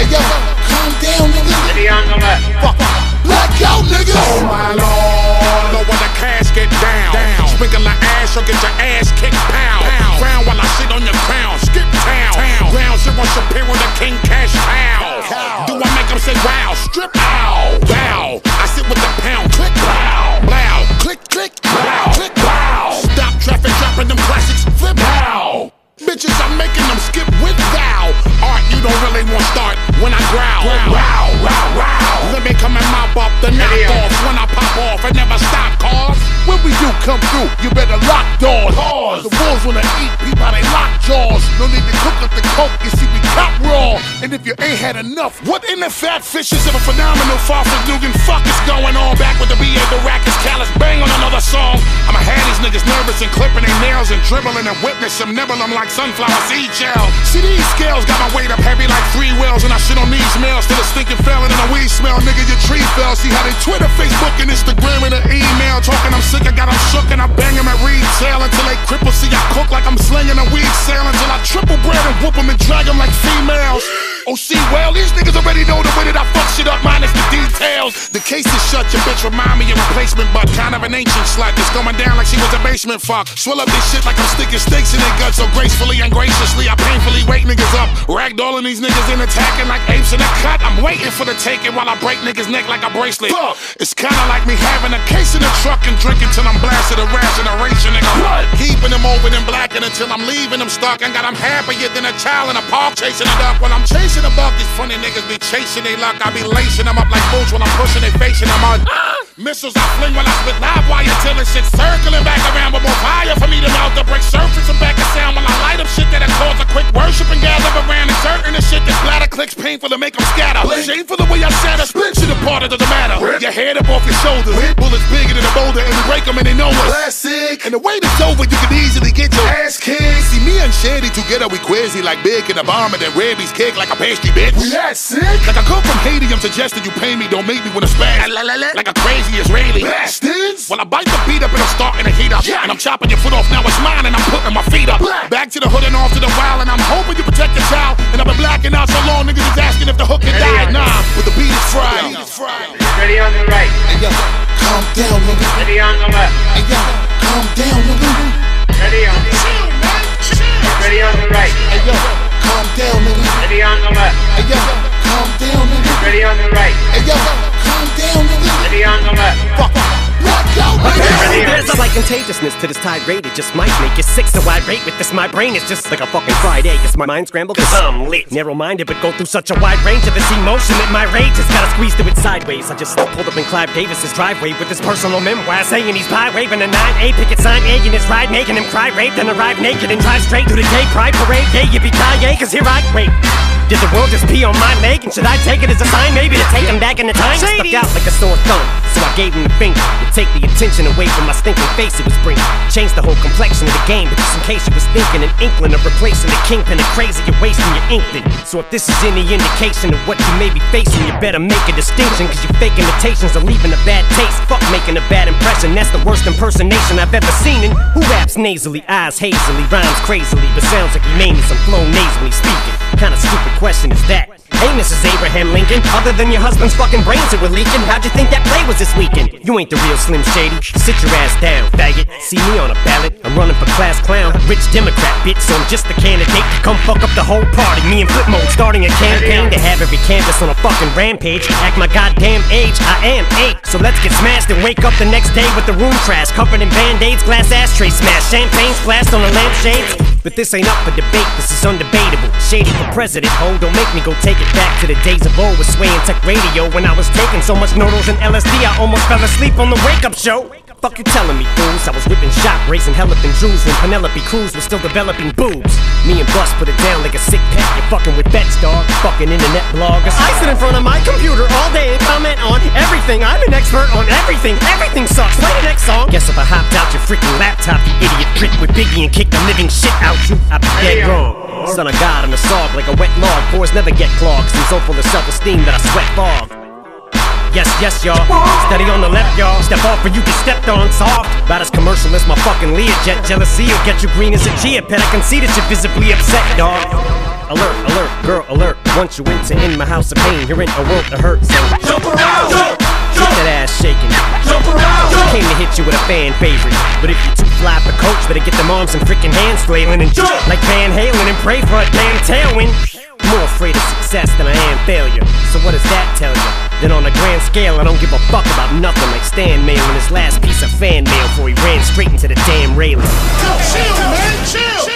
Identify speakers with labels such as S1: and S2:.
S1: Hey yo, calm down, nigga. Fuck, black out, nigga. Oh my lord. Lower the casket down. down. Sprinkle the ash or get your ass kicked. Up the knockoffs
S2: Do come through, you better lock doors. The wolves wanna eat people, how they lock jaws. No need to cook up the coke, you see we cop raw. And if you ain't had enough, what in the fat fishes of a phenomenal far from Dugan? Fuck is going on? Back with the BA, the rack is callous. Bang on another song. I'ma have these niggas nervous and clipping their nails and dribbling and witness them nibble them like sunflower seed gel. See these scales got my weight up heavy like three wheels, and I shit on these males till the stinking felon and a weed smell. Nigga, your tree fell. See how they Twitter, Facebook, and Instagram and the email talking. I'm sick, I got them shook, and I bang at retail until they cripple. See, I cook like I'm slinging a weed sale until I triple bread and whoop them and drag them like females. Oh, see, well, these niggas already know the way that I fuck shit up, minus the details. The case is shut, your bitch remind me of replacement, but kind of an ancient slut that's going down like she was a basement fuck. Swell up this shit like I'm sticking stakes in their guts so gracefully and graciously. I painfully wake niggas up, ragdolling these niggas in attacking like apes in a. I'm for the taking while I break niggas' neck like a bracelet. It's kinda like me having a case in the truck and drinking till I'm blasted a ration, a ration, nigga. What? Keeping them open and blacking until I'm leaving them stuck. And got them happier than a child in a park chasing a duck. While I'm chasing a buck, these funny niggas be chasing they luck. I be lacing them up like boots when I'm pushing they facing them on. Missiles I fling while I spit live wire till the shit circling back around with more fire doesn't. Your head up off your shoulders, bullets bigger than a boulder, and we break them and they know us. Classic. And the way it's over, you can easily get your ass kicked. See me and Shady together, we crazy like big in a bomb and then rabies kick like a pasty bitch. We that sick? Like I come from Haiti, I'm suggesting you pay me, don't make me wanna spaz. Like a crazy Israeli. Bastards! Well, I bite the beat up and I'm starting to heat up. Yeah. And I'm chopping your foot off, now it's mine and I'm putting my feet up. Back to the hood and off to the wild, and I'm hoping you protect your child. And I've been blacking out so long, niggas is asking if the hook can die. Nah, but the beat is fried.
S3: Ready on the right.
S2: Hey, yo, calm down, nigga.
S3: Ready on the left.
S2: Hey, yo,
S4: contagiousness to this tirade. It just might make you sick. So I rate with this. My brain is just like a fucking fried egg. It's my mind scrambled cause I'm lit. Narrow minded, but go through such a wide range of this emotion that my rage has gotta squeeze through it sideways. I just pulled up in Clive Davis's driveway with his personal memoir saying he's pie waving a 9A picket sign, egging his ride, making him cry rape, then arrive naked and drive straight through the gay pride parade. Yeah, yippee ki cause here I wait. Did the world just pee on my leg? And should I take it as a sign maybe to take him back in the time? Stuck out like a sore thumb. So I gave him the finger to take the attention away from my stinking face it was bringing. Changed the whole complexion of the game, but just in case you was thinking, an inkling of replacing the kingpin and crazy, you're wasting your inkling. So if this is any indication of what you may be facing, you better make a distinction, cause your fake imitations are leaving a bad taste. Fuck making a bad impression, that's the worst impersonation I've ever seen. And who raps nasally, eyes hazily, rhymes crazily, but sounds like he made me some flow nasally speaking. Kinda stupid question is that? Hey, Mrs. Abraham Lincoln, other than your husband's fucking brains that were leaking, how'd you think that play was this weekend? You ain't the real Slim Shady. Sit your ass down, faggot. See me on a ballot. I'm running for class clown. Rich Democrat, bitch, so I'm just the candidate come fuck up the whole party. Me and Flip starting a campaign to have every campus on a fucking rampage. Act my goddamn age, I am eight. So let's get smashed and wake up the next day with the room trash. Covered in band-aids, glass ashtray smash. Champagne splashed on the lampshades. But this ain't up for debate, this is undebatable. Shady for president, ho, don't make me go take it back to the days of old with Sway and Tech Radio. When I was taking so much noodles and LSD, I almost fell asleep on the wake up show. Fuck you telling me, fools? I was shop, raising hell up in Drews when Penelope Cruz was still developing boobs. Me and Bus put it down like a sick pet. You're fucking with bets, dog. Fucking internet bloggers. I sit in front of my computer all day and comment on everything. I'm an expert on everything. Everything sucks. Play the next song. Guess if I hopped out your freaking laptop, you idiot prick with Biggie and kicked the living shit out you, I'd be dead wrong. Son of God, I'm a sog like a wet log. Pores never get clogged. I'm so full of self-esteem that I sweat fog. Yes, yes, y'all. Steady on the left, y'all. Step off or you get stepped on soft. About as commercial as my fucking Learjet. Jealousy will get you green as a chia pet. I can see that you're visibly upset, dog. Alert, alert, girl, alert. Once you enter in my house of pain, you're in a world of hurt. So
S5: Jump around, jump,
S4: get that ass shaking.
S5: jump around,
S4: Came to hit you you with a fan favorite. But if you too fly for coach, better get them arms and freaking hands flailing and jump like Van Halen and pray for a damn tailwind. More afraid of success than I am failure. So what does that tell you? Then on a grand scale, I don't give a fuck about nothing like Stan mailing his last piece of fan mail before he ran straight into the damn railing.
S3: Chill, man, chill.